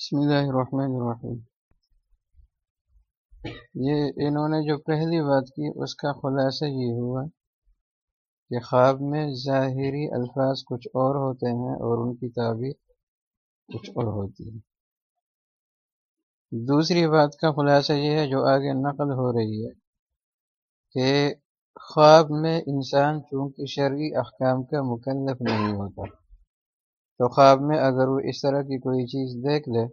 بسم اللہ الرحمن الرحیم۔ یہ انہوں نے جو پہلی بات کی، اس کا خلاصہ یہ ہوا کہ خواب میں ظاہری الفاظ کچھ اور ہوتے ہیں اور ان کی تعبیر کچھ اور ہوتی ہے۔ دوسری بات کا خلاصہ یہ ہے جو آگے نقل ہو رہی ہے کہ خواب میں انسان چونکہ شرعی احکام کا مکلف نہیں ہوتا۔ تو خواب میں اگر وہ اس طرح کی کوئی چیز دیکھ لے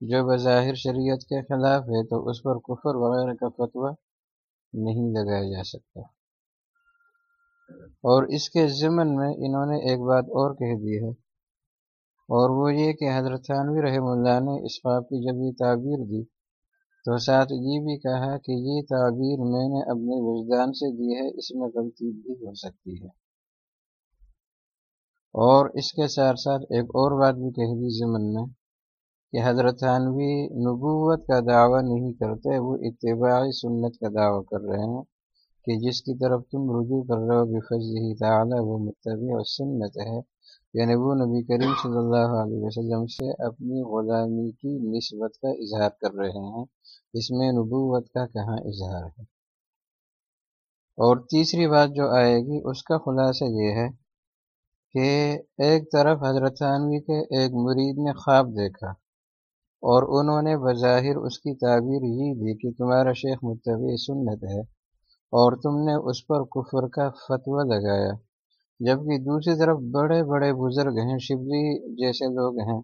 جو بظاہر شریعت کے خلاف ہے، تو اس پر کفر وغیرہ کا فتویٰ نہیں لگایا جا سکتا۔ اور اس کے ضمن میں انہوں نے ایک بات اور کہہ دی ہے۔ اور وہ یہ کہ حضرت ثانوی رحم اللہ نے اس خواب کی جب یہ تعبیر دی، تو ساتھ یہ بھی کہا کہ یہ تعبیر میں نے اپنے وجدان سے دی ہے، اس میں غلطی بھی ہو سکتی ہے۔ اور اس کے ساتھ ساتھ ایک اور بات بھی کہہ دی ضمن میں کہ حضرت عنوی نبوت کا دعویٰ نہیں کرتے، وہ اتباعی سنت کا دعویٰ کر رہے ہیں کہ جس کی طرف تم رجوع کر رہے ہو بفض ہی تعالیٰ، وہ متبع و سنت ہے۔ یعنی وہ نبی کریم صلی اللہ علیہ وسلم سے اپنی غلامی کی نسبت کا اظہار کر رہے ہیں، اس میں نبوت کا کہاں اظہار ہے؟ اور تیسری بات جو آئے گی، اس کا خلاصہ یہ ہے کہ ایک طرف حضرت عنوی کے ایک مرید نے خواب دیکھا اور انہوں نے بظاہر اس کی تعبیر یہ دی کہ تمہارا شیخ متبع سنت ہے اور تم نے اس پر کفر کا فتویٰ لگایا، جبکہ دوسری طرف بڑے بڑے بزرگ ہیں، شبلی جیسے لوگ ہیں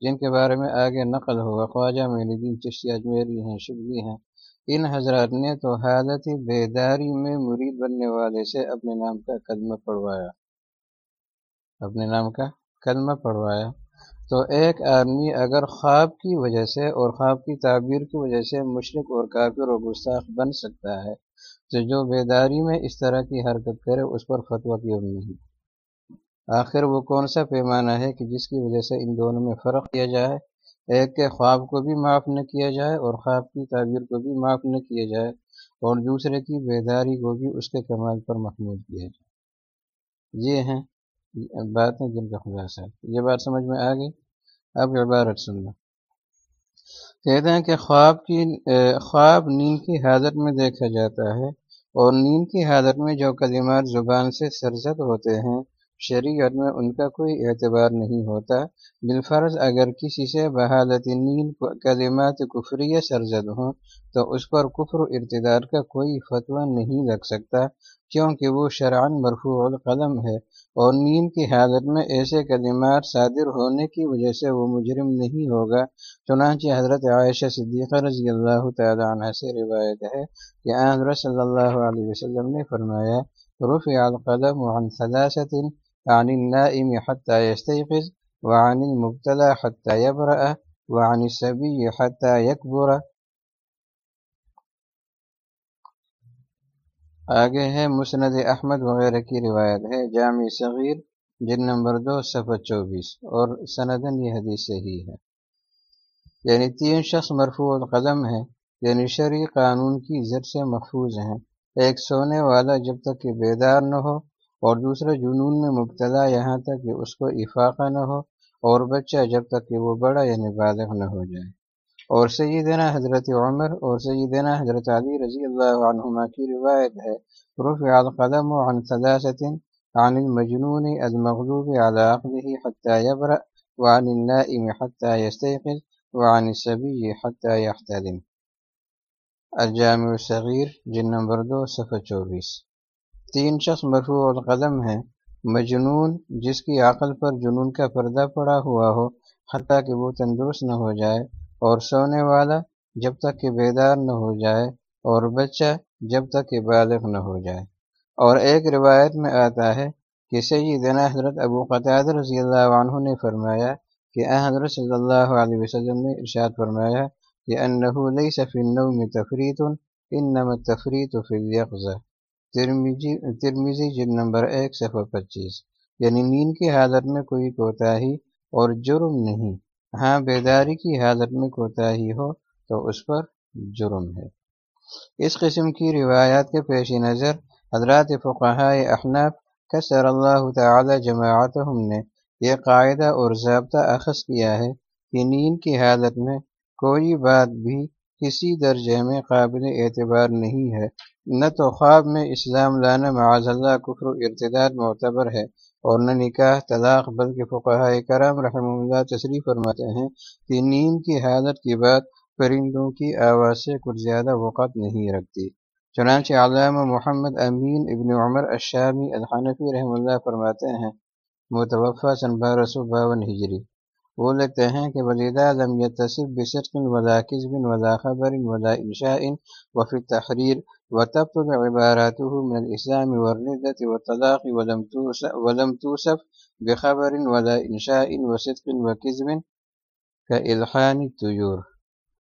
جن کے بارے میں آگے نقل ہوا خواجہ الدین چشتی اجمیری ہیں، شبلی ہیں۔ ان حضرات نے تو حالت بیداری میں مرید بننے والے سے اپنے نام کا قدمہ پڑھوایا۔ اپنے نام کا کلمہ پڑھوایا۔ تو ایک آدمی اگر خواب کی وجہ سے اور خواب کی تعبیر کی وجہ سے مشرق اور کافر و گستاخ بن سکتا ہے، تو جو بیداری میں اس طرح کی حرکت کرے، اس پر فتویٰ کیوں نہیں۔ آخر وہ کون سا پیمانہ ہے کہ جس کی وجہ سے ان دونوں میں فرق کیا جائے؟ ایک کے خواب کو بھی معاف نہ کیا جائے اور خواب کی تعبیر کو بھی معاف نہ کیا جائے، اور دوسرے کی بیداری کو بھی اس کے کمال پر محمود کیا جائے۔ یہ ہیں بات ہے جن کا خلاصہ ہے۔ یہ بات سمجھ میں آ گئی؟ اب عبارت سننا۔ کہتے ہیں کہ خواب کی، خواب نیند کی حالت میں دیکھا جاتا ہے اور نیند کی حالت میں جو کلمات زبان سے سرزد ہوتے ہیں، شریعت میں ان کا کوئی اعتبار نہیں ہوتا۔ بالفرض اگر کسی سے بحالت نیند، کلمات کفری سرزد ہوں، تو اس پر کفر ارتدار کا کوئی فتویٰ نہیں لگ سکتا، کیونکہ وہ شرعن مرفوع القلم ہے۔ اور نیند کی حالت میں ایسے کلمات صادر ہونے کی وجہ سے وہ مجرم نہیں ہوگا، چنانچہ حضرت عائشہ صدیقہ رضی اللہ تعالیٰ عنہ سے روایت ہے کہ حضرت صلی اللہ علیہ وسلم نے فرمایا، رفع القلم عن ثلاثة عن النائم حتى يستيقظ، وعن المبتلى حتى يبرأ، وعن السبي حتى يكبر آگے ہے مسند احمد وغیرہ کی روایت ہے، جامع صغیر جن نمبر دو، صفحہ چوبیس، اور سندن یہ حدیث صحیح ہے۔ یعنی تین شخص مرفوع القدم ہے یعنی شرعی قانون کی زد سے محفوظ ہیں۔ ایک سونے والا جب تک کہ بیدار نہ ہو، اور دوسرا جنون میں مبتلا یہاں تک کہ اس کو افاقہ نہ ہو، اور بچہ جب تک کہ وہ بڑا یعنی بالغ نہ ہو جائے۔ اور سیدنا حضرت عمر اور سیدنا حضرت علی رضی اللہ عنہما کی روایت ہے، رفع القدم عن ثلاثة عن المجنون المغلوب على عقله حتى يبرأ، وعن النائم حتى يستيقظ، وعن السبي حتى يحتلم. الجامع الصغیر جن نمبر دو، صفحہ چوبیس. تین شخص مرفوع القدم ہیں، مجنون جس کی عقل پر جنون کا پردہ پڑا ہوا ہو، حتیٰ کہ وہ تندرست نہ ہو جائے اور سونے والا جب تک کہ بیدار نہ ہو جائے اور بچہ جب تک کہ بالغ نہ ہو جائے۔ اور ایک روایت میں آتا ہے کہ سیدنا حضرت ابو قطعد رضی اللہ عنہ نے فرمایا کہ حضرت صلی اللہ علیہ وسلم نے ارشاد فرمایا کہ انہو لیس فی النوم تفریت انما التفریت فی الیقظہ ترمیزی جن نمبر ایک، صفحہ پچیس۔ یعنی نیند کی حالت میں کوئی کوتاہی اور جرم نہیں۔ ہاں بیداری کی حالت میں کوتاہی ہو تو اس پر جرم ہے۔ اس قسم کی روایات کے پیش نظر حضرات فقہ احناف کثر اللہ تعالی جماعت نے یہ قاعدہ اور ضابطہ اخذ کیا ہے کہ نیند کی حالت میں کوئی بات بھی کسی درجے میں قابل اعتبار نہیں ہے۔ نہ تو خواب میں اسلام لانا، معاذ اللہ، کفر و ارتداد معتبر ہے۔ اور نہ نکاح طلاق، بلکہ فقہ کرام رحمہ اللہ تصریف فرماتے ہیں کہ نیند کی حالت کی بات پرندوں کی آواز سے کچھ زیادہ وقت نہیں رکھتی۔ چنانچہ علامہ محمد امین ابن عمر الشامی الحنفی رحمہ اللہ فرماتے ہیں متوفہ سن بارہ سو باون ہجری۔ وہ لگتے ہیں کہ ولیدہ لم يتصف بصدق ولا كذب ولا خبر ولا انشاء وفي التحرير وتبطل عباراته من الاسلام والردة والطلاق ولم توصف, ولم توصف بخبر ولا انشاء وصدق وكذب كالحان الطيور.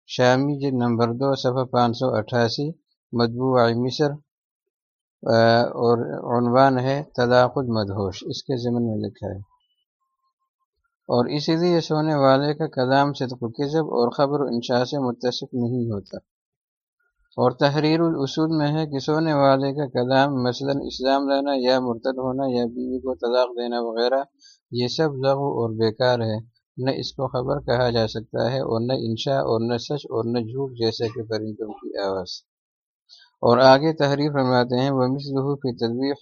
شامی جلد نمبر دو صفحہ پانچ سو اٹھاسی مطبوع مصر اور عنوان ہے طلاق المدہوش۔ اس کے ضمن میں لکھا ہے۔ اور اسی لیے سونے والے کا کلام صدق و کذب اور خبر و انشاء سے متصف نہیں ہوتا۔ اور تحریر الاصول میں ہے کہ سونے والے کا کلام، مثلا اسلام لانا یا مرتد ہونا یا بیوی کو طلاق دینا وغیرہ، یہ سب لغو اور بیکار ہے۔ نہ اس کو خبر کہا جا سکتا ہے اور نہ انشاء اور نہ سچ اور نہ جھوٹ جیسے کہ پرندوں کی آواز۔ اور آگے تحریر فرماتے ہیں وہ مثلو فی تدبیخ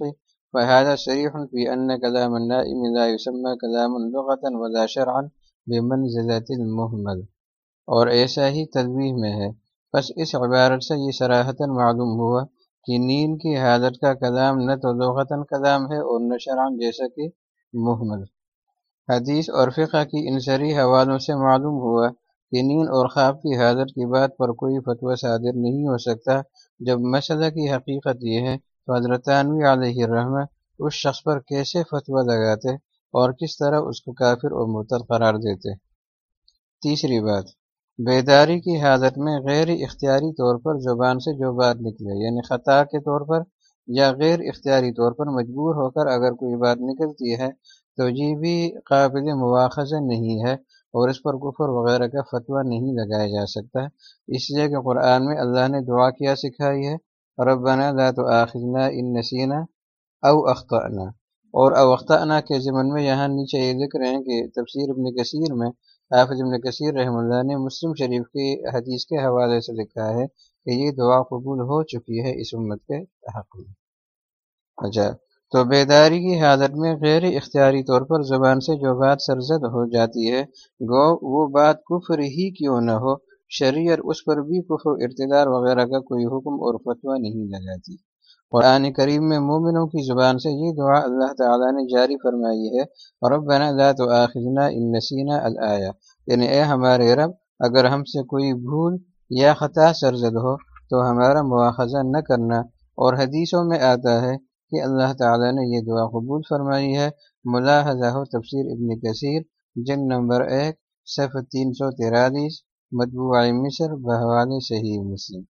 فهذا صريح في أن كلام النائم لا يسمى كلام لغة ولا شرعا بمنزلة المهمل۔ اور ایسا ہی تدویح میں ہے۔ بس اس عبارت سے یہ سراحتاً معلوم ہوا کہ نیند کی حالت کا کلام نہ تو لغتاً کلام ہے اور نہ شرعن جیسا کہ محمل۔ حدیث اور فقہ کی انصری حوالوں سے معلوم ہوا کہ نیند اور خواب کی حالت کی بات پر کوئی فتویٰ صادر نہیں ہو سکتا۔ جب مسئلہ کی حقیقت یہ ہے تو حضرت علیہ الرحمہ اس شخص پر کیسے فتویٰ لگاتے اور کس طرح اس کو کافر اور مرتد قرار دیتے۔ تیسری بات۔ بیداری کی حالت میں غیر اختیاری طور پر زبان سے جو بات نکلے یعنی خطا کے طور پر یا غیر اختیاری طور پر مجبور ہو کر اگر کوئی بات نکلتی ہے تو یہ بھی قابل مواخذہ نہیں ہے اور اس پر کفر وغیرہ کا فتویٰ نہیں لگایا جا سکتا۔ اس لیے کہ قرآن میں اللہ نے دعا کیا سکھائی ہے، ربنا لا تؤاخذنا ان نسینا او اخطأنا۔ اور او اخطأنا کے ضمن میں یہاں نیچے یہ ذکر ہیں کہ تفسیر ابن کثیر میں حافظ ابن کثیر رحم اللہ نے مسلم شریف کی حدیث کے حوالے سے لکھا ہے کہ یہ دعا قبول ہو چکی ہے اس امت کے حق میں۔ اچھا تو بیداری کی حالت میں غیر اختیاری طور پر زبان سے جو بات سرزد ہو جاتی ہے، گو، وہ بات کفر ہی کیوں نہ ہو؟ شریعت اس پر بھی کفر ارتدار وغیرہ کا کوئی حکم اور فتویٰ نہیں لگاتی۔ قرآن کریم میں مومنوں کی زبان سے یہ دعا اللہ تعالیٰ نے جاری فرمائی ہے، ربنا لا تؤاخذنا ان نسینا الایا یعنی اے ہمارے رب، اگر ہم سے کوئی بھول یا خطا سرزد ہو تو ہمارا مواخذہ نہ کرنا۔ اور حدیثوں میں آتا ہے کہ اللہ تعالیٰ نے یہ دعا قبول فرمائی ہے۔ ملاحظہ تفسیر ابن کثیر جن نمبر ایک، صفحہ تین سو تیرالیس مطبوع مصر، بحوال صحیح مسلم۔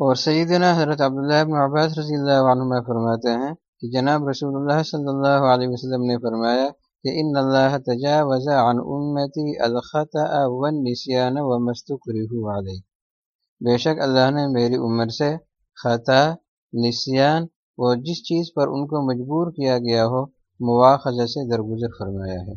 اور سیدنا حضرت عبداللہ بن عباس رضی اللہ عنہ فرماتے ہیں کہ جناب رسول اللہ صلی اللہ علیہ وسلم نے فرمایا کہ ان اللہ تجاوز عن امتی الخطأ والنسیان ومستقرہ علیہ۔ بے شک اللہ نے میری عمر سے خطا نسیان اور جس چیز پر ان کو مجبور کیا گیا ہو، مواخذہ سے درگزر فرمایا ہے۔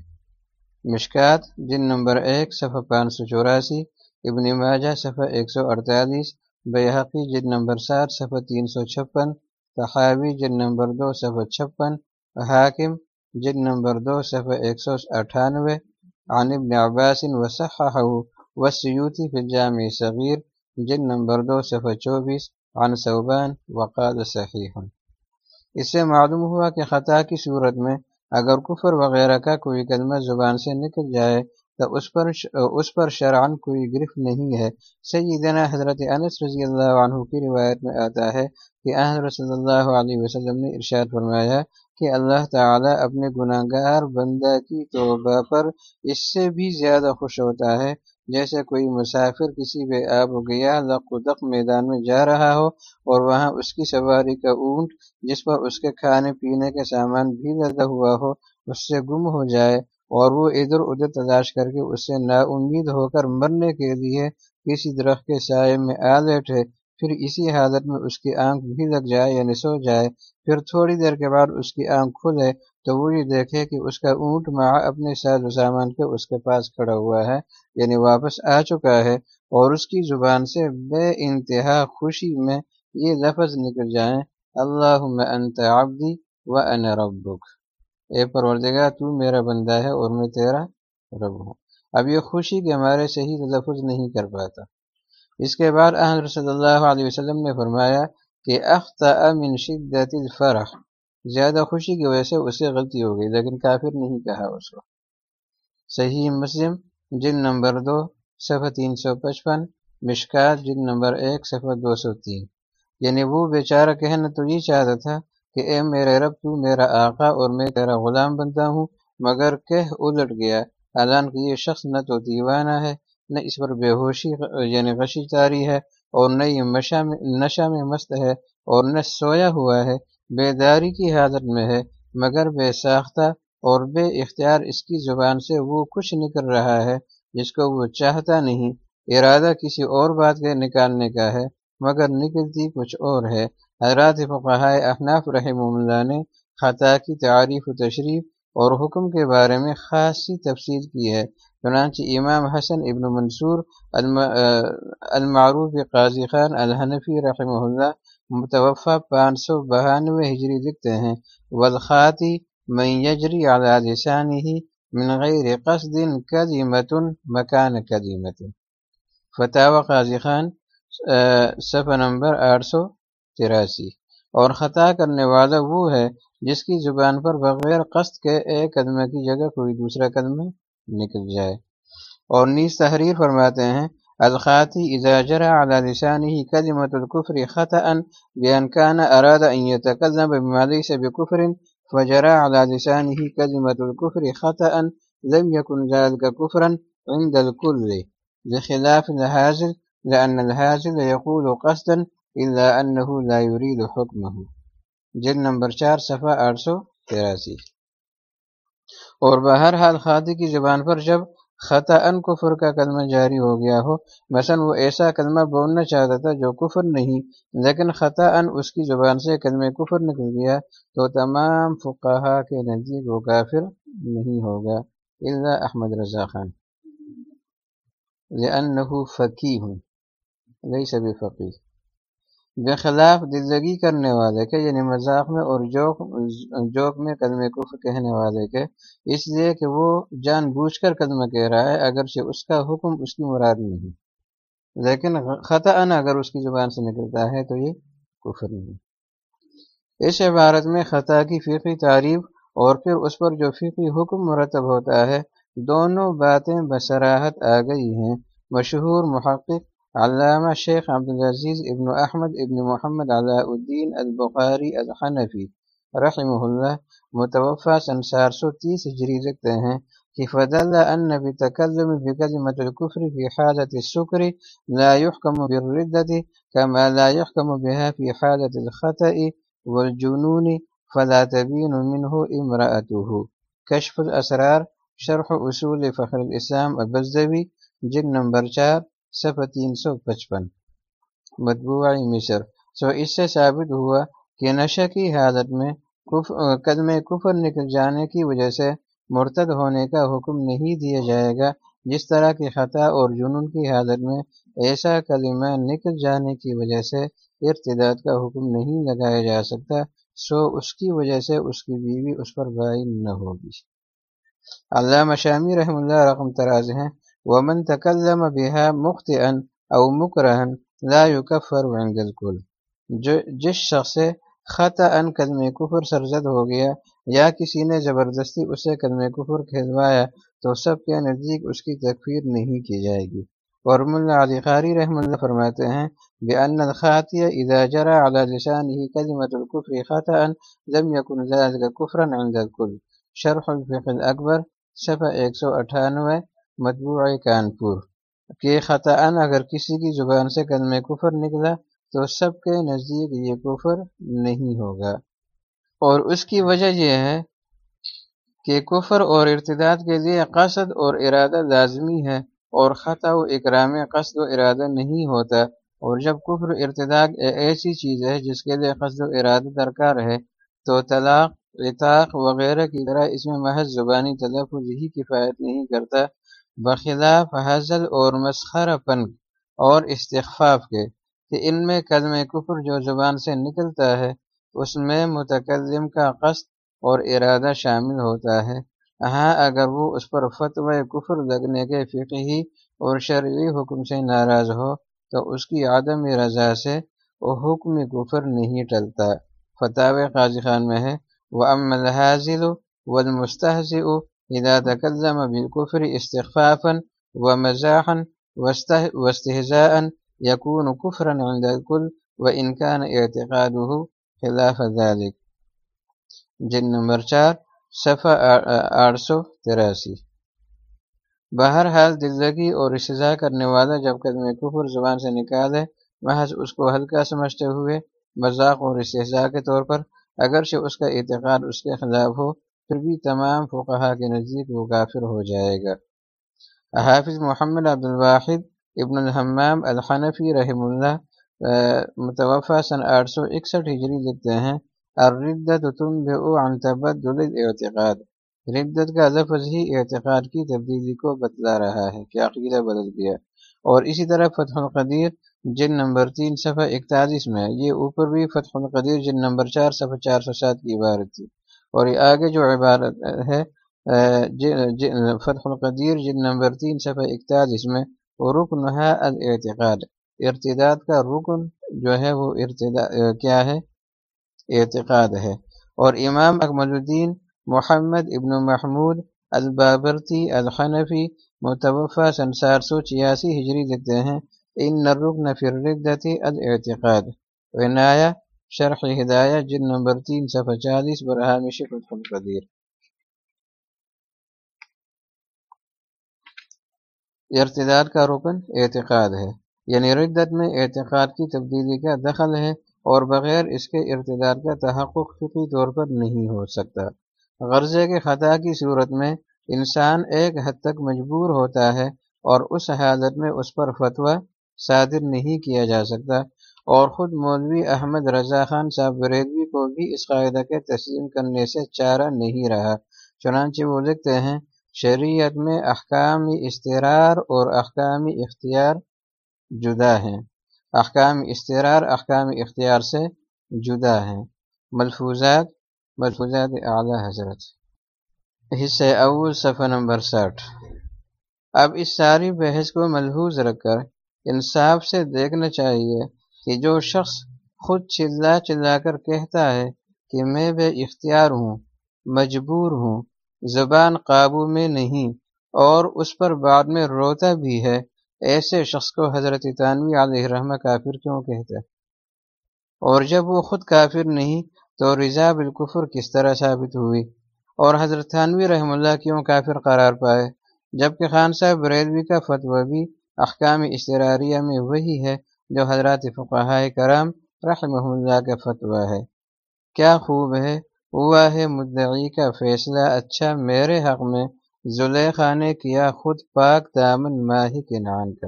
مشکات، جن نمبر ایک، صفحہ پانچ سو چوراسی، ابن ماجہ، صفحہ ایک سو اڑتالیس بحقی جد نمبر سات صفحہ تین سو چھپن تحاوی جد نمبر دو، صفحہ چھپن، حاکم جد نمبر دو، صفحہ ایک سو اٹھانوے، عن ابن عباس وصححہ وسیوتی فی الجامع صغیر جد نمبر دو، صفحہ چوبیس، عن صوبان وقال صحیح۔ اس سے معلوم ہوا کہ خطا کی صورت میں اگر کفر وغیرہ کا کوئی کلمہ زبان سے نکل جائے تو اس پر اس پر شرعن کوئی گرفت نہیں ہے۔ سیدنا حضرت انس رضی اللہ عنہ کی روایت میں آتا ہے کہ حضرت صلی اللہ علیہ وسلم نے ارشاد فرمایا کہ اللہ تعالی اپنے گناہ گار بندہ کی توبہ پر اس سے بھی زیادہ خوش ہوتا ہے۔ جیسے کوئی مسافر کسی بے آب و گیا لق و دق میدان میں جا رہا ہو اور وہاں اس کی سواری کا اونٹ جس پر اس کے کھانے پینے کے سامان بھی لگا ہوا ہو، اس سے گم ہو جائے۔ اور وہ ادھر ادھر تلاش کر کے اس سے نا امید ہو کر مرنے کے لیے کسی درخت کے سائے میں آ بیٹھے۔ پھر اسی حالت میں اس کی آنکھ بھی لگ جائے یعنی سو جائے۔ پھر تھوڑی دیر کے بعد اس کی آنکھ کھلے تو وہ یہ دیکھے کہ اس کا اونٹ مع اپنے ساز و سامان کے اس کے پاس کھڑا ہوا ہے یعنی واپس آ چکا ہے۔ اور اس کی زبان سے بے انتہا خوشی میں یہ لفظ نکل جائیں اللہ انت عبدی و ان ربک اے پروردگار، تو میرا بندہ ہے اور میں تیرا رب ہوں۔ اب یہ خوشی کے ہمارے صحیح لفظ نہیں کر پاتا۔ اس کے بعد احمد صلی اللہ علیہ وسلم نے فرمایا کہ من شدت الفرح۔ زیادہ خوشی کی وجہ سے اسے غلطی ہو گئی، لیکن کافر نہیں کہا اس کو۔ صحیح مسلم جن نمبر دو، صفحہ تین سو پچپن، مشکات جن نمبر ایک، صفحہ دو سو تین۔ یعنی وہ بیچارہ کہنا تو یہ چاہتا تھا کہ اے میرے رب تو میرا آقا اور میں تیرا غلام بنتا ہوں، مگر کہہ الٹ گیا، حالانکہ یہ شخص نہ تو دیوانہ ہے، نہ اس پر بے ہوشی یعنی غشی تاری ہے، اور نہ یہ نشہ میں مست ہے، اور نہ سویا ہوا ہے بیداری کی حالت میں ہے، مگر بے ساختہ اور بے اختیار اس کی زبان سے وہ کچھ نکل رہا ہے، جس کو وہ چاہتا نہیں۔ ارادہ کسی اور بات کے نکالنے کا ہے، مگر نکلتی کچھ اور ہے۔ حضرات فقہائے احناف رحم اللہ نے خطا کی تعریف و تشریف اور حکم کے بارے میں خاصی تفصیل کی ہے، چنانچہ امام حسن ابن منصور المعروف قاضی خان الحنفی رحمہ اللہ متوفہ پانچ سو بہانوے ہجری لکھتے ہیں ولخاتی من یجری علی لسانه من غیر قصد قدیمت مکان قدیمت فتح قاضی خان صفحہ نمبر آٹھ سو تراسی۔ اور خطا کرنے والا وہ ہے جس کی زبان پر بغیر قصد کے ایک قدمہ کی جگہ کوئی دوسرا قدمہ نکل جائے۔ اور نیز تحریر فرماتے ہیں الخاتی اذا جرى على لسانه كلمة الكفر خطأ، بأن كان أراد أن يتكلم بما ليس بكفر فجرى على لسانه كلمة الكفر خطأ، لم يكن ذلك كفرا عند الكل بخلاف الهازل لأن الهازل يقول قصدا إلا أنه لا يريد حكمه. جلد نمبر چار، صفحہ آٹھ سو تراسی. اور بہرحال خاطی کی زبان پر جب خطا ان کفر کا کلمہ جاری ہو گیا ہو، مثلا وہ ایسا کلمہ بولنا چاہتا تھا جو کفر نہیں، لیکن خطا ان اس کی زبان سے کلمہ کفر نکل گیا تو تمام فقہا کے نزدیک وہ کافر نہیں ہوگا. اللہ احمد رضا خان. لأنه فقیہ. لیس بفقیہ. بخلاف دلدگی کرنے والے کے یعنی مذاق میں اور جوک جوک میں قدم کفر کہنے والے کے۔ اس لیے کہ وہ جان بوجھ کر قدم کہہ رہا ہے، اگرچہ اس کا حکم اس کی مراد نہیں۔ لیکن خطا اگر اس کی زبان سے نکلتا ہے تو یہ کفر نہیں۔ اس عبارت میں خطا کی فقی تعریف اور پھر اس پر جو فقی حکم مرتب ہوتا ہے، دونوں باتیں بصراحت آ گئی ہیں۔ مشہور، محقق علامہ شیخ عبدالعزیز ابن احمد ابن محمد علاء الدین البخاری الحنفی رحمہ اللہ متوفہ سن چار سو تیس ہجری رکھتے ہیں، کہ فضل ان بتکلم بکلمة الكفر في حالة السكر لا يحكم بالردة كما لا يحكم بها في حالة الخطأ والجنون فلا تبين منه امرأته کشف الاسرار، شرح اصول فخر الاسلام البزدوی جن نمبر چار صفحہ تین سو پچپن۔ مطبوع مصر۔ سو اس سے ثابت ہوا کہ نشہ کی حالت میں قدم کفر نکل جانے کی وجہ سے مرتد ہونے کا حکم نہیں دیا جائے گا، جس طرح کی خطا اور جنون کی حالت میں ایسا کلمہ نکل جانے کی وجہ سے ارتداد کا حکم نہیں لگایا جا سکتا، سو اس کی وجہ سے اس کی بیوی اس پر بائی نہ ہوگی۔ علامہ شامی رحم اللہ رقم تراز ہیں۔ ومن تکلم بها مخطئا او مکرہن لا يكفر عند الكل جس شخص سے خطا ان قدم کفر سرزد ہو گیا یا کسی نے زبردستی اسے قدم کفر کھلوایا تو سب کے نزدیک اس کی تکفیر نہیں کی جائے گی۔ اور ملا علی قاری رحم اللہ فرماتے ہیں بأن الخاطئ اذا جرى على لسانه كلمة الكفر خطأ لم يكن ذلك كفرا عند الكل۔ شرح الفقه الاکبر صفحہ 198 مطبوع کانپور۔ کہ خطا اگر کسی کی زبان سے قدم کفر نکلا تو سب کے نزدیک یہ کفر نہیں ہوگا۔ اور اس کی وجہ یہ ہے کہ کفر اور ارتداد کے لیے قصد اور ارادہ لازمی ہے اور خطا و اکرام قصد و ارادہ نہیں ہوتا۔ اور جب کفر ارتداق ایسی چیز ہے جس کے لیے قصد و ارادہ درکار ہے تو طلاق، اطاق وغیرہ کی طرح اس میں محض زبانی تلفظ ہی کفایت نہیں کرتا۔ بخلاف حضل اور مسخر پن اور استخفاف کے کہ ان میں قدم کفر جو زبان سے نکلتا ہے، اس میں متکلم کا قصد اور ارادہ شامل ہوتا ہے۔ ہاں اگر وہ اس پر فتوی کفر لگنے کے فقہی اور شرعی حکم سے ناراض ہو، تو اس کی عدم رضا سے وہ حکم کفر نہیں ٹلتا۔ فتح قاضی خان میں ہے وہ ام الحاظل و المستحض ادا تکلم بالکفر استخفافا و مزاحن وستحضاء یقون کفرن عند الکل و انکان اعتقاد خلاف ذلك. جن نمبر چار، صفحہ آٹھ سو تراسی. بہرحال دلدگی اور رشتہ کرنے والا جب قدم کفر زبان سے نکالے محض اس کو ہلکا سمجھتے ہوئے مذاق اور استحضاء کے طور پر، اگرچہ اس کا اعتقاد اس کے خلاف ہو پھر بھی تمام فقہا کے نزدیک وہ کافر ہو جائے گا۔ حافظ محمد عبد الواحد ابن الحمام الحنفی رحم اللہ متوفہ سن آٹھ سو اکسٹھ ہجری لکھتے ہیں الردت تم عن تبدل الاعتقاد۔ ردت کا لفظ ہی اعتقاد کی تبدیلی کو بتلا رہا ہے کہ عقیدہ بدل گیا؟ اور اسی طرح فتح القدیر جن نمبر تین، صفحہ اکتالیس میں، یہ اوپر بھی فتح القدیر جن نمبر چار، صفحہ چار سو سات کی عبارت تھی۔ اور یہ آگے جو عبارت ہے فتح القدیر، جن نمبر تین، صفحہ اکتالیس میں رکن ہے الاعتقاد۔ ارتداد کا رکن جو ہے، وہ ارتداد کیا ہے؟ اعتقاد ہے۔ اور امام اکمل الدین محمد ابن محمود البابرتی الحنفی متوفہ سن چار سو چھیاسی ہجری دیتے ہیں، ان نرکن فردتی الاعتقاد۔ عنایا شرح ہدایہ جن نمبر تین، صفحہ چالیس برہام شفت القدیر۔ ارتداد کا رکن اعتقاد ہے یعنی ردت میں اعتقاد کی تبدیلی کا دخل ہے اور بغیر اس کے ارتداد کا تحقق فطری طور پر نہیں ہو سکتا۔ غرضے کے خطا کی صورت میں انسان ایک حد تک مجبور ہوتا ہے اور اس حالت میں اس پر فتویٰ صادر نہیں کیا جا سکتا۔ اور خود مولوی احمد رضا خان صاحب بریدوی کو بھی اس قاعدہ کے تسلیم کرنے سے چارہ نہیں رہا۔ چنانچہ وہ لکھتے ہیں، شریعت میں احکام استرار اور احکام اختیار جدا ہیں۔ احکام استرار احکام اختیار سے جدا ہیں۔ ملفوظات ملفوظات اعلیٰ حضرت۔ حصے اول، صفحہ نمبر ساٹھ۔ اب اس ساری بحث کو ملحوظ رکھ کر انصاف سے دیکھنا چاہیے۔ کہ جو شخص خود چلا چلا کر کہتا ہے کہ میں بے اختیار ہوں، مجبور ہوں، زبان قابو میں نہیں اور اس پر بعد میں روتا بھی ہے، ایسے شخص کو حضرت تانوی علیہ رحمہ کافر کیوں کہتا اور جب وہ خود کافر نہیں تو رضا بالکفر کس طرح ثابت ہوئی؟ اور حضرت تانوی رحم اللہ کیوں کافر قرار پائے؟ جبکہ خان صاحب بریدوی کا فتویٰ بھی احکام اشتراریہ میں وہی ہے جو حضرات فقہ کرام رحمہ اللہ کا فتویٰ ہے۔ کیا خوب ہے؟ ہوا ہے مدعی کا فیصلہ اچھا میرے حق میں۔ زلیخا نے کیا خود پاک دامن ماہی کے نان کا۔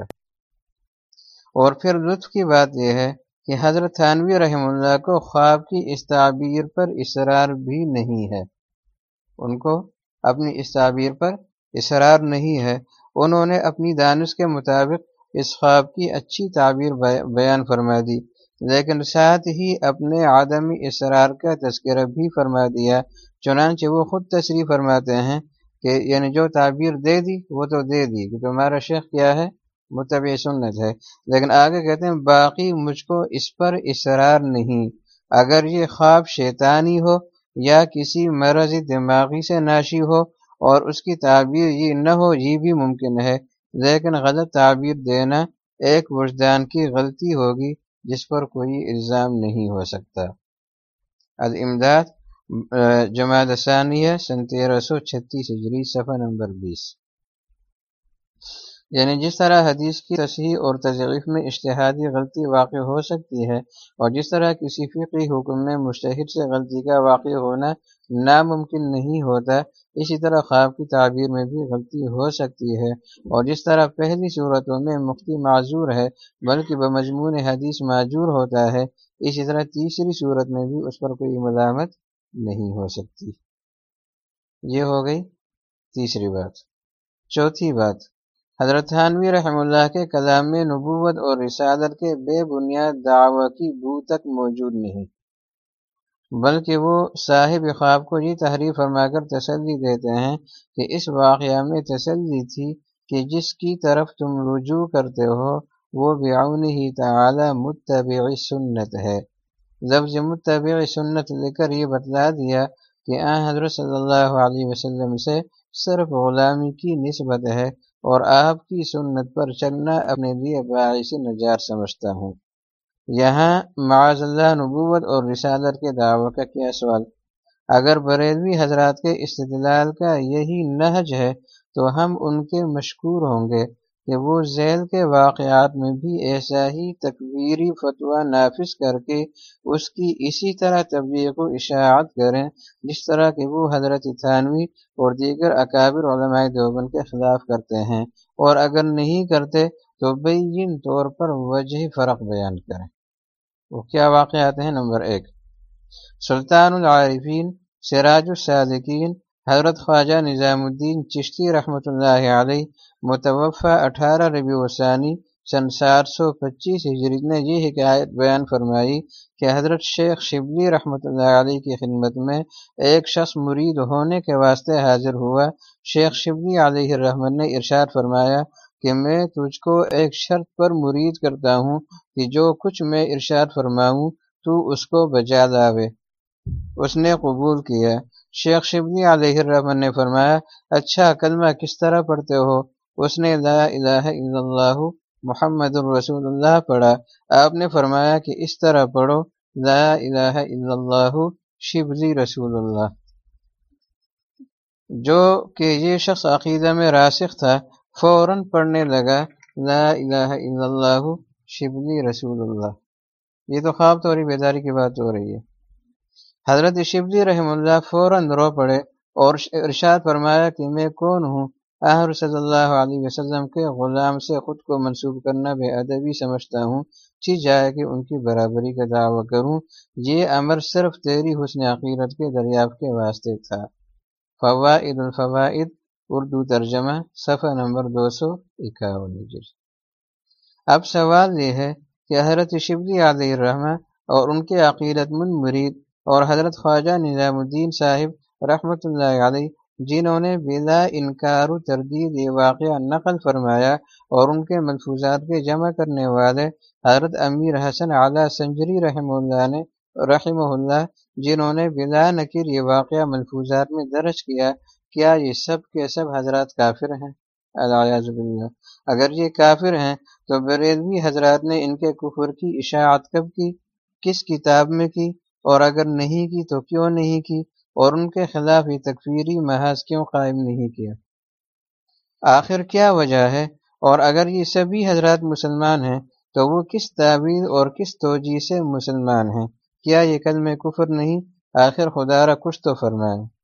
اور پھر لطف کی بات یہ ہے کہ حضرت تھانوی رحم اللہ کو خواب کی اس تعبیر پر اصرار بھی نہیں ہے۔ ان کو اپنی اس تعبیر پر اصرار نہیں ہے۔ انہوں نے اپنی دانش کے مطابق اس خواب کی اچھی تعبیر بیان فرما دی۔ لیکن ساتھ ہی اپنے عدمی اصرار کا تذکرہ بھی فرما دیا، چنانچہ وہ خود تصریح فرماتے ہیں کہ یعنی جو تعبیر دے دی، وہ تو دے دی، کہ تمہارا شیخ کیا ہے؟ متبع سنت ہے۔ لیکن آگے کہتے ہیں، باقی مجھ کو اس پر اصرار نہیں۔ اگر یہ خواب شیطانی ہو یا کسی مرض دماغی سے ناشی ہو اور اس کی تعبیر یہ نہ ہو، یہ بھی ممکن ہے۔ لیکن غلط تعبیر دینا ایک وجدان کی غلطی ہوگی جس پر کوئی الزام نہیں ہو سکتا۔ الامداد جماعت ثانیہ، سن تیرہ سو چھتیس ہجری، صفحہ نمبر بیس۔ یعنی جس طرح حدیث کی تصحیح اور تجریف میں اشتہادی غلطی واقع ہو سکتی ہے اور جس طرح کسی فقی حکم میں مشتحد سے غلطی کا واقع ہونا ناممکن نہیں ہوتا اسی طرح خواب کی تعبیر میں بھی غلطی ہو سکتی ہے۔ اور جس طرح پہلی صورتوں میں مفتی معذور ہے، بلکہ بمضمون حدیث معذور ہوتا ہے، اسی طرح تیسری صورت میں بھی اس پر کوئی ملامت نہیں ہو سکتی۔ یہ ہو گئی تیسری بات۔ چوتھی بات۔ حضرت حانوی رحم اللہ کے کلام میں نبوت اور رسالت کے بے بنیاد دعوی کی بو تک موجود نہیں۔ بلکہ وہ صاحب خواب کو یہ تحریر فرما کر تسلی دیتے ہیں کہ اس واقعہ میں تسلی تھی کہ جس کی طرف تم رجوع کرتے ہو، وہ بیاون ہی تعالی متبع سنت ہے۔ لفظ متبع سنت لے کر یہ بتلا دیا کہ آن حضرت صلی اللہ علیہ وسلم سے صرف غلامی کی نسبت ہے اور آپ کی سنت پر چلنا اپنے لیے باعث نجات سمجھتا ہوں۔ یہاں معاذ اللہ نبوت اور رسالت کے دعوی کا کیا سوال؟ اگر بریلوی حضرات کے استدلال کا یہی نہج ہے، تو ہم ان کے مشکور ہوں گے کہ وہ ذیل کے واقعات میں بھی ایسا ہی تکبیری فتویٰ نافذ کر کے اس کی اسی طرح تبلیغ و اشاعت کریں، جس طرح کہ وہ حضرت ثانوی اور دیگر اکابر علماء دیوبند کے خلاف کرتے ہیں۔ اور اگر نہیں کرتے، تو بین طور پر وجہ فرق بیان کریں۔ وہ کیا واقعات ہیں؟ نمبر ایک۔ سلطان العارفین، سراج الصادقین، حضرت خواجہ نظام الدین چشتی رحمۃ اللہ علیہ متوفہ اٹھارہ ربیع وثانی سن سات سو پچیس ہجری نے یہ حکایت بیان فرمائی کہ حضرت شیخ شبلی رحمۃ اللہ علیہ کی خدمت میں ایک شخص مرید ہونے کے واسطے حاضر ہوا۔ شیخ شبلی علیہ الرحمن نے ارشاد فرمایا کہ میں تجھ کو ایک شرط پر مرید کرتا ہوں کہ جو کچھ میں ارشاد فرماؤں تو اس کو بجا لاوے۔ اس نے قبول کیا۔ شیخ شبلی علیہ الرحمن نے فرمایا اچھا کلمہ کس طرح پڑھتے ہو؟ اس نے لا الہ الا اللہ محمد الرسول اللہ پڑھا۔ آپ نے فرمایا کہ اس طرح پڑھو، لا الہ الا اللہ شبلی رسول اللہ۔ جو کہ یہ شخص عقیدہ میں راسخ تھا فوراً پڑھنے لگا، لا الہ الا اللہ، شبلی رسول اللہ۔ یہ تو خواب طوری بیداری کی بات ہو رہی ہے۔ حضرت شبلی رحم اللہ فوراً رو پڑے اور ارشاد فرمایا کہ میں کون ہوں؟ آحر صلی اللہ علیہ وسلم کے غلام سے خود کو منسوب کرنا بے ادبی سمجھتا ہوں۔ چی جائے کہ ان کی برابری کا دعوی کروں۔ یہ امر صرف تیری حسن عقیرت کے دریافت کے واسطے تھا۔ فوائد الفوائد اردو ترجمہ صفحہ نمبر دو سو اکاون اب سوال یہ ہے کہ حضرت شبلی علیہ الرحمہ اور ان کے عقیدت مند مرید اور حضرت خواجہ نظام الدین صاحب رحمۃ اللہ علیہ، جنہوں نے بلا انکار و تردید یہ واقعہ نقل فرمایا اور ان کے ملفوظات کے جمع کرنے والے حضرت امیر حسن اعلیٰ سنجری رحمہ اللہ نے رحمہ اللہ، جنہوں نے بلا نکیر یہ واقعہ ملفوظات میں درج کیا کیا یہ سب کے سب حضرات کافر ہیں؟ اللہ اگر یہ کافر ہیں، تو بریلوی حضرات نے ان کے کفر کی اشاعت کب کی؟ کس کتاب میں کی؟ اور اگر نہیں کی، تو کیوں نہیں کی؟ اور ان کے خلاف یہ تکفیری محاذ کیوں قائم نہیں کیا؟ آخر کیا وجہ ہے؟ اور اگر یہ سبھی حضرات مسلمان ہیں، تو وہ کس تعویل اور کس توجہ سے مسلمان ہیں؟ کیا یہ کل میں کفر نہیں؟ آخر خدا را کچھ تو فرمائے۔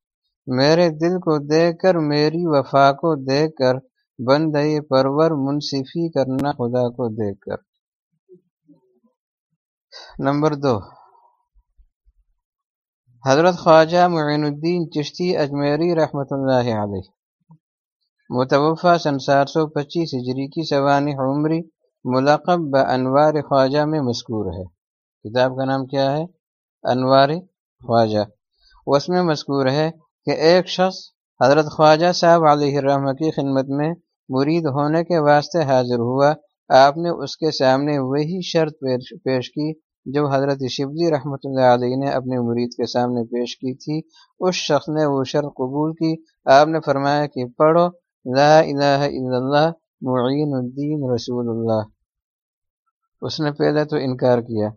میرے دل کو دیکھ کر، میری وفا کو دیکھ کر بند پرور منصفی کرنا خدا کو دیکھ کر۔ نمبر دو، حضرت خواجہ معین الدین چشتی اجمیری رحمۃ اللہ علیہ۔ متوفہ سن سات سو پچیس ہجری کی سوانح عمری ملقب انوار خواجہ میں مذکور ہے۔ کتاب کا نام کیا ہے؟ انوار خواجہ۔ اس میں مذکور ہے کہ ایک شخص حضرت خواجہ صاحب علیہ الرحمہ کی خدمت میں مرید ہونے کے واسطے حاضر ہوا، آپ نے اس کے سامنے وہی شرط پیش کی جو حضرت شبلی رحمۃ اللہ علیہ نے اپنے مرید کے سامنے پیش کی تھی۔ اس شخص نے وہ شرط قبول کی۔ آپ نے فرمایا کہ پڑھو، لا الہ الا اللہ، معین الدین رسول اللہ۔ اس نے پہلے تو انکار کیا،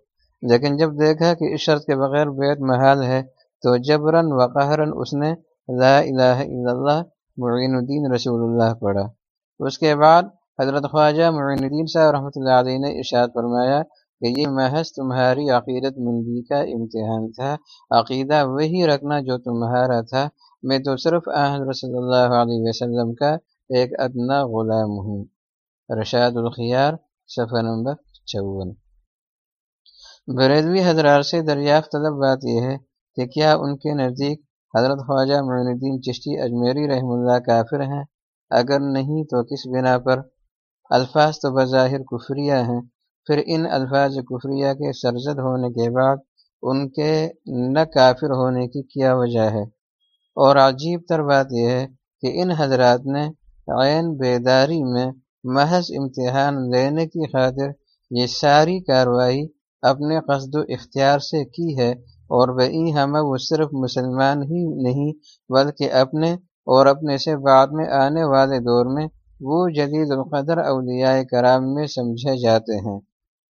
لیکن جب دیکھا کہ اس شرط کے بغیر بیت محال ہے تو جبرن و قہرن اس نے لا الہ الا اللہ، معین الدین رسول اللہ پڑھا۔ اس کے بعد حضرت خواجہ معین الدین صاحب رحمۃ اللہ علیہ نے ارشاد فرمایا کہ یہ محض تمہاری عقیدت مندی کا امتحان تھا۔ عقیدہ وہی رکھنا جو تمہارا تھا۔ میں تو صرف احمد رسول اللہ علیہ وسلم کا ایک ادنا غلام ہوں۔ رشاد الخیار، صفحہ نمبر چون۔ بریدوی حضرات سے دریافت طلب بات یہ ہے کہ کیا ان کے نزدیک حضرت خواجہ معین الدین چشتی اجمیری رحم اللہ کافر ہیں۔ اگر نہیں تو کس بنا پر؟ الفاظ تو بظاہر کفریہ ہیں۔ پھر ان الفاظ کفریہ کے سرزد ہونے کے بعد ان کے نہ کافر ہونے کی کیا وجہ ہے؟ اور عجیب تر بات یہ ہے کہ ان حضرات نے عین بیداری میں محض امتحان لینے کی خاطر یہ ساری کارروائی اپنے قصد و اختیار سے کی ہے۔ اور وہی ہمیں وہ صرف مسلمان ہی نہیں بلکہ اپنے اور اپنے سے بعد میں آنے والے دور میں وہ جدید القدر اولیاء کرام میں سمجھے جاتے ہیں۔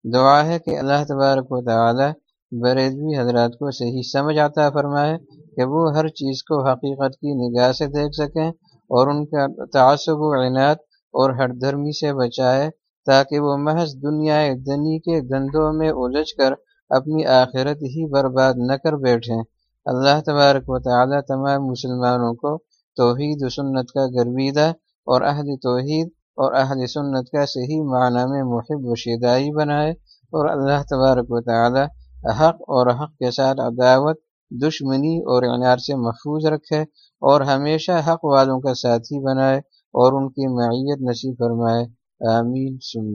دعا ہے کہ اللہ تبارک و تعالی بریدوی حضرات کو صحیح سمجھ آتا فرمائے کہ وہ ہر چیز کو حقیقت کی نگاہ سے دیکھ سکیں اور ان کا تعصب و عنایت اور ہر دھرمی سے بچائے تاکہ وہ محض دنیا دنی کے گندوں میں الجھ کر اپنی آخرت ہی برباد نہ کر بیٹھیں۔ اللہ تبارک و تعالی تمام مسلمانوں کو توحید و سنت کا گرویدہ اور اہل توحید اور اہل سنت کا صحیح معنی میں محب و شیدائی بنائے اور اللہ تبارک و تعالی حق اور حق کے ساتھ عداوت، دشمنی اور عنار سے محفوظ رکھے اور ہمیشہ حق والوں کا ساتھی بنائے اور ان کی معیت نصیب فرمائے۔ آمین۔ سم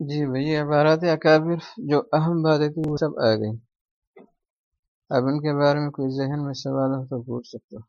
جی وہی عبارات اکابر جو اہم باتیں تھیں، وہ سب آ گئیں۔ اب ان کے بارے میں کوئی ذہن میں سوال ہو تو پوچھ سکتا ہوں۔